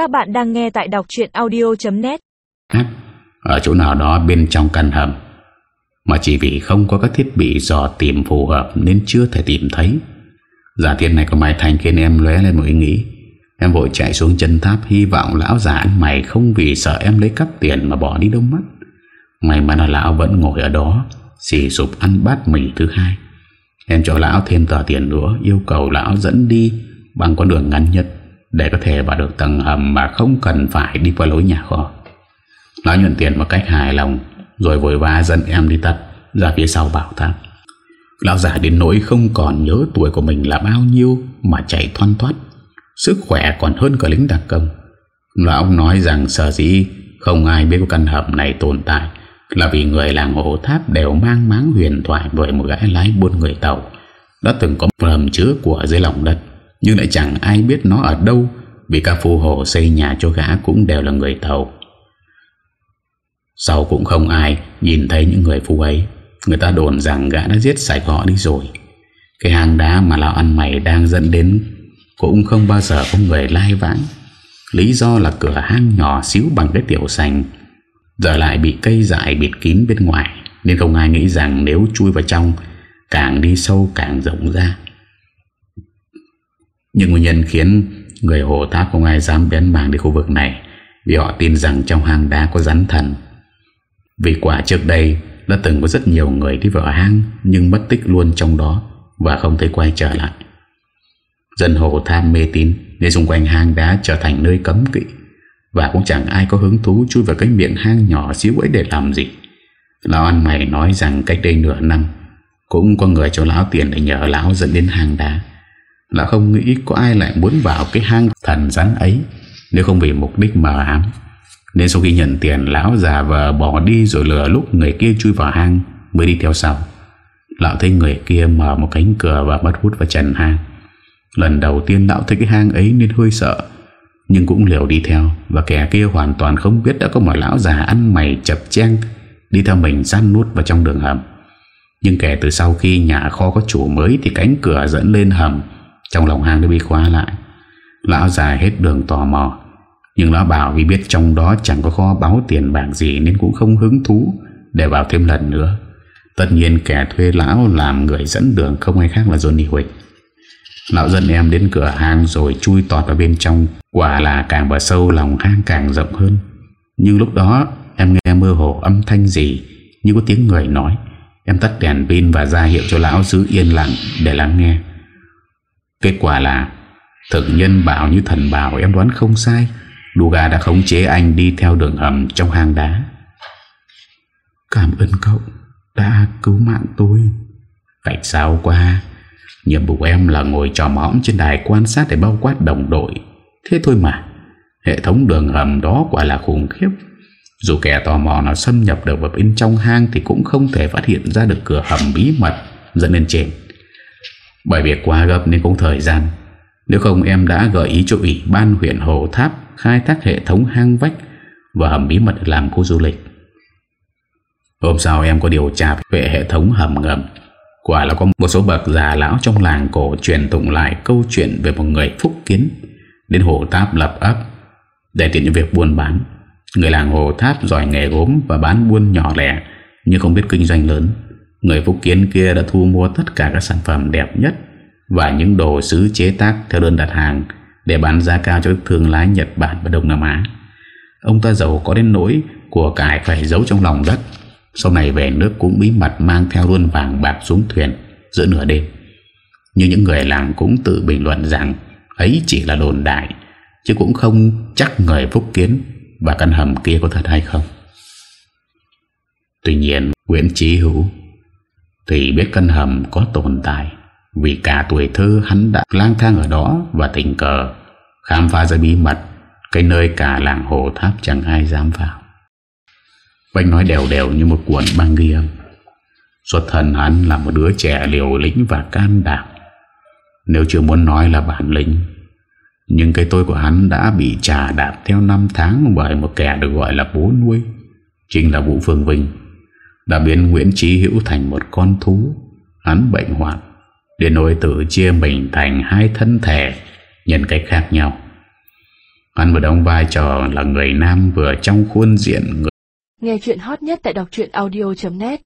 Các bạn đang nghe tại đọc chuyện audio.net Ở chỗ nào đó bên trong căn hầm. Mà chỉ vì không có các thiết bị dò tìm phù hợp Nên chưa thể tìm thấy. Giả thiết này của Mai Thành khiến em lóe lên một ý nghĩ. Em vội chạy xuống chân tháp, Hy vọng lão già anh mày không vì sợ em lấy cắp tiền mà bỏ đi đâu mất. May mà là lão vẫn ngồi ở đó, Xì sụp ăn bát mì thứ hai. Em cho lão thêm tờ tiền nữa, Yêu cầu lão dẫn đi Bằng con đường ngắn nhất. Để có thể vào được tầng hầm Mà không cần phải đi qua lối nhà kho. Nó nhuận tiền một cách hài lòng, Rồi vội vã dẫn em đi tắt, Ra phía sau bảo tháp. Lão giả đến nỗi không còn nhớ tuổi của mình là bao nhiêu Mà chạy thoăn thoát Sức khỏe còn hơn cả lính đặc công. Lão nói rằng sở dĩ Không ai biết căn hầm này tồn tại Là vì người làng hồ tháp đều mang máng huyền thoại Với một gã lái buôn người tàu, Đã từng có một hầm chứa của dưới lòng đất. Nhưng lại chẳng ai biết nó ở đâu, Vì các phù hồ xây nhà cho gã cũng đều là người tàu Sau cũng không ai nhìn thấy những người phu ấy. Người ta đồn rằng gã đã giết sạch họ đi rồi. Cái hang đá mà lão ăn mày đang dẫn đến Cũng không bao giờ có người lai vãng. Lý do là cửa hang nhỏ xíu bằng cái tiểu sành. Giờ lại bị cây dại bịt kín bên ngoài, Nên không ai nghĩ rằng nếu chui vào trong, Càng đi sâu càng rộng ra. Nhưng nguyên nhân khiến người hồ tháp không ai dám bén mảng đến khu vực này, Vì họ tin rằng trong hang đá có rắn thần. Vì quả trước đây, đã từng có rất nhiều người đi vào hang, Nhưng mất tích luôn trong đó Và không thấy quay trở lại. Dân hồ Tháp mê tín Nên xung quanh hang đá trở thành nơi cấm kỵ, Và cũng chẳng ai có hứng thú Chui vào cái miệng hang nhỏ xíu ấy để làm gì. Lão ăn mày nói rằng cách đây nửa năm, Cũng có người cho lão tiền để nhờ lão dẫn đến hang đá là không nghĩ có ai lại muốn vào cái hang thần rắn ấy, Nếu không vì mục đích mờ ám. Nên sau khi nhận tiền, Lão già vờ bỏ đi rồi lừa lúc người kia chui vào hang, Mới đi theo sau. Lão thấy người kia mở một cánh cửa Và bắt hút vào trần hang. Lần đầu tiên lão thấy cái hang ấy nên hơi sợ, Nhưng cũng liều đi theo, Và kẻ kia hoàn toàn không biết Đã có một lão già ăn mày chập chen Đi theo mình săn nút vào trong đường hầm. Nhưng kể từ sau khi nhà kho có chủ mới Thì cánh cửa dẫn lên hầm trong lòng hang đã bị khóa lại. Lão già hết đường tò mò. Nhưng lão bảo vì biết trong đó chẳng có kho báo tiền bạc gì Nên cũng không hứng thú Để vào thêm lần nữa. Tất nhiên kẻ thuê lão làm người dẫn đường Không ai khác là Johnny Huỳnh Lão dẫn em đến cửa hang rồi chui tọt vào bên trong. Quả là càng vào sâu, lòng hang càng rộng hơn. Nhưng lúc đó, em nghe mơ hồ âm thanh gì, Như có tiếng người nói. Em tắt đèn pin và ra hiệu cho lão giữ yên lặng để lắng nghe. Kết quả là, Thực nhân bảo như thần bảo, em đoán không sai. Duga đã khống chế anh đi theo đường hầm trong hang đá. Cảm ơn cậu đã cứu mạng tôi. Cách sao qua? Nhiệm vụ em là ngồi trò mõm trên đài quan sát để bao quát đồng đội. Thế thôi mà, Hệ thống đường hầm đó quả là khủng khiếp. Dù kẻ tò mò nào xâm nhập được vào bên trong hang Thì cũng không thể phát hiện ra được cửa hầm bí mật dẫn lên trên. Bởi việc quá gấp nên cũng thời gian Nếu không, em đã gợi ý cho Ủy ban huyện Hồ Tháp Khai thác hệ thống hang vách Và hầm bí mật làm khu du lịch Hôm sau em có điều tra về hệ thống hầm ngầm Quả là có một số bậc già lão trong làng cổ truyền tụng lại câu chuyện về một người phúc kiến đến hồ tháp lập ấp, để tiện những việc buôn bán. Người làng hồ tháp giỏi nghề gốm và bán buôn nhỏ lẻ, nhưng không biết kinh doanh lớn. Người phúc kiến kia đã thu mua tất cả các sản phẩm đẹp nhất và những đồ sứ chế tác theo đơn đặt hàng để bán giá cao cho thương lái Nhật Bản và Đông Nam Á. Ông ta giàu có đến nỗi của cải phải giấu trong lòng đất sau này về nước cũng bí mật mang theo luôn vàng bạc xuống thuyền giữa nửa đêm. Như những người làng cũng tự bình luận rằng ấy chỉ là đồn đại, chứ cũng không chắc người phúc kiến và căn hầm kia có thật hay không. Tuy nhiên, Nguyễn Trí Hữu thì biết căn hầm có tồn tại. Vì cả tuổi thơ hắn đã lang thang ở đó và tình cờ, khám phá ra bí mật, cái nơi cả làng hồ tháp chẳng ai dám vào. Bách nói đều đều như một cuộn băng ghi âm. Xuất thân hắn là một đứa trẻ liều lĩnh và can đảm. Nếu chưa muốn nói là bản lĩnh, Nhưng cái tôi của hắn đã bị trà đạp theo năm tháng Bởi một kẻ được gọi là bố nuôi, Chính là Vũ Phương Vinh. Đã biến Nguyễn Trí Hữu thành một con thú. Hắn bệnh hoạn. Để nỗi tự chia mình thành hai thân thể, Nhân cách khác nhau. Hắn vừa đóng vai trò là người nam vừa trong khuôn diện người Nghe chuyện hot nhất tại đọc audio.net